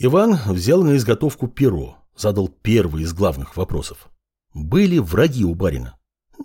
Иван взял на изготовку перо, задал первый из главных вопросов. Были враги у барина?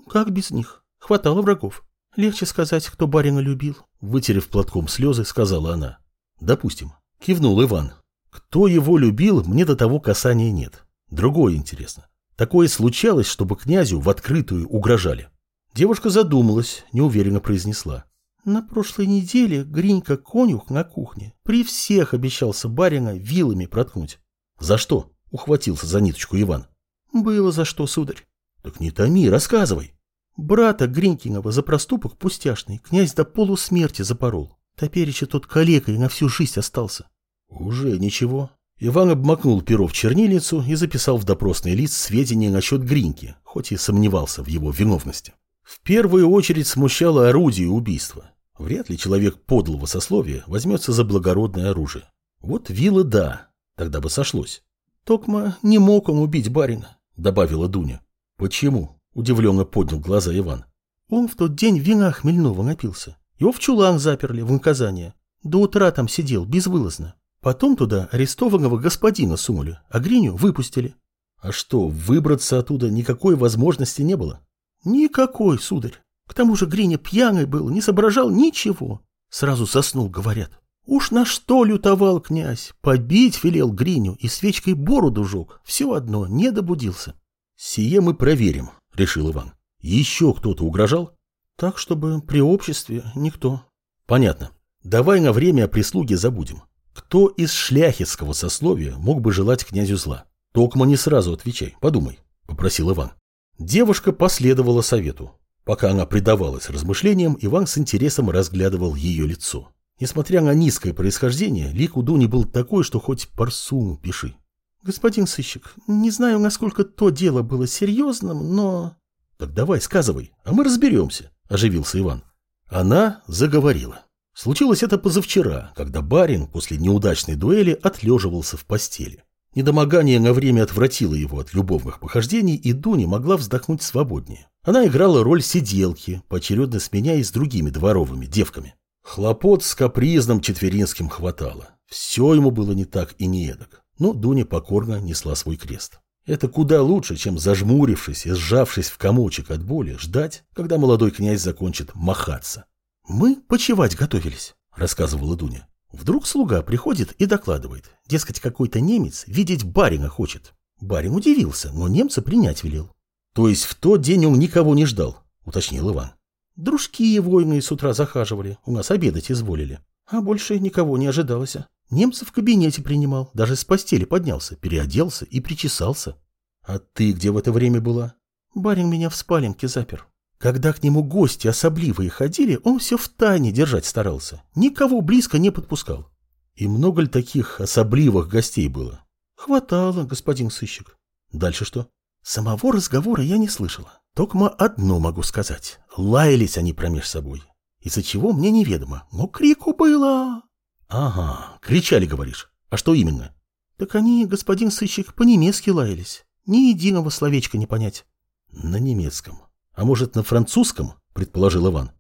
Как без них? Хватало врагов. Легче сказать, кто барина любил. Вытерев платком слезы, сказала она. Допустим. Кивнул Иван. Кто его любил, мне до того касания нет. Другое интересно. Такое случалось, чтобы князю в открытую угрожали. Девушка задумалась, неуверенно произнесла. На прошлой неделе Гринька конюх на кухне при всех обещался барина вилами проткнуть. За что? Ухватился за ниточку Иван. Было за что, сударь. Так не томи, рассказывай. Брата Гринькинова за проступок пустяшный князь до полусмерти запорол. Топереча тот калекой на всю жизнь остался. Уже ничего. Иван обмакнул перо в чернильницу и записал в допросный лист сведения насчет Гриньки, хоть и сомневался в его виновности. В первую очередь смущало орудие убийства. Вряд ли человек подлого сословия возьмется за благородное оружие. Вот вилла да, тогда бы сошлось. Токма не мог он убить барина, добавила Дуня. Почему? Удивленно поднял глаза Иван. Он в тот день вина хмельного напился. Его в чулан заперли в наказание. До утра там сидел, безвылазно. Потом туда арестованного господина сунули, а Гриню выпустили. А что, выбраться оттуда никакой возможности не было? Никакой, сударь. К тому же Гриня пьяный был, не соображал ничего. Сразу соснул, говорят. Уж на что лютовал князь? Побить велел Гриню и свечкой бороду жег. Все одно, не добудился. Сие мы проверим, решил Иван. Еще кто-то угрожал? Так, чтобы при обществе никто. Понятно. Давай на время о прислуге забудем. Кто из шляхетского сословия мог бы желать князю зла? Токма не сразу отвечай, подумай, попросил Иван. Девушка последовала совету. Пока она предавалась размышлениям, Иван с интересом разглядывал ее лицо. Несмотря на низкое происхождение, лик у Дуни был такой, что хоть парсуму пиши. «Господин сыщик, не знаю, насколько то дело было серьезным, но...» «Так давай, сказывай, а мы разберемся», – оживился Иван. Она заговорила. Случилось это позавчера, когда барин после неудачной дуэли отлеживался в постели. Недомогание на время отвратило его от любовных похождений, и Дуня могла вздохнуть свободнее. Она играла роль сиделки, поочередно сменяясь другими дворовыми девками. Хлопот с капризным четверинским хватало. Все ему было не так и не эдак. Но Дуня покорно несла свой крест. Это куда лучше, чем зажмурившись и сжавшись в комочек от боли, ждать, когда молодой князь закончит махаться. «Мы почевать готовились», — рассказывала Дуня. Вдруг слуга приходит и докладывает. Дескать, какой-то немец видеть барина хочет. Барин удивился, но немца принять велел. То есть в тот день он никого не ждал, уточнил Иван. Дружки его иные с утра захаживали, у нас обедать изволили. А больше никого не ожидалось. Немца в кабинете принимал, даже с постели поднялся, переоделся и причесался. А ты где в это время была? Барин меня в спаленке запер. Когда к нему гости особливые ходили, он все в тайне держать старался. Никого близко не подпускал. И много ли таких особливых гостей было? Хватало, господин сыщик. Дальше что? Самого разговора я не слышала. Только одно могу сказать. Лаялись они промеж собой. Из-за чего мне неведомо, но крику было. Ага, кричали, говоришь. А что именно? Так они, господин сыщик, по-немецки лаялись. Ни единого словечка не понять. На немецком. А может, на французском, предположил Иван.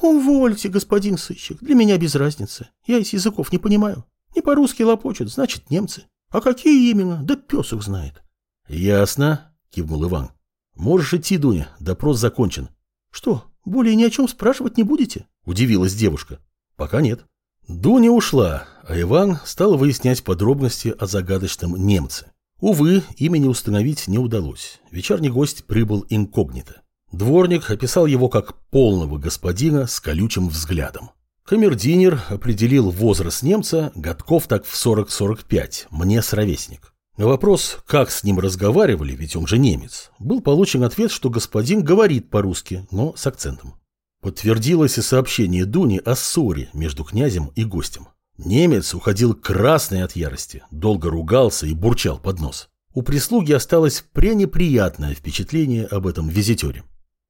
Увольте, господин сыщик, для меня без разницы. Я из языков не понимаю. Не по-русски лопочут, значит, немцы. А какие именно, да пес их знает. Ясно, кивнул Иван. Можешь идти, Дуня, допрос закончен. Что, более ни о чем спрашивать не будете? Удивилась девушка. Пока нет. Дуня ушла, а Иван стал выяснять подробности о загадочном немце. Увы, имени установить не удалось. Вечерний гость прибыл инкогнито. Дворник описал его как полного господина с колючим взглядом. Камердинер определил возраст немца годков так в 40-45, мне сровесник. На вопрос, как с ним разговаривали, ведь он же немец, был получен ответ, что господин говорит по-русски, но с акцентом. Подтвердилось и сообщение Дуни о ссоре между князем и гостем. Немец уходил красный от ярости, долго ругался и бурчал под нос. У прислуги осталось пренеприятное впечатление об этом визитере.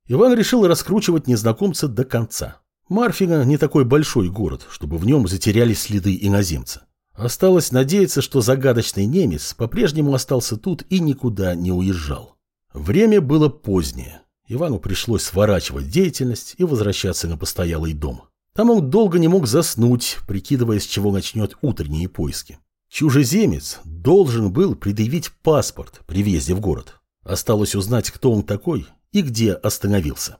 Иван решил раскручивать незнакомца до конца. Марфино не такой большой город, чтобы в нем затерялись следы иноземца. Осталось надеяться, что загадочный немец по-прежнему остался тут и никуда не уезжал. Время было позднее. Ивану пришлось сворачивать деятельность и возвращаться на постоялый дом. Там он долго не мог заснуть, прикидывая, с чего начнет утренние поиски. Чужеземец должен был предъявить паспорт при въезде в город. Осталось узнать, кто он такой и где остановился.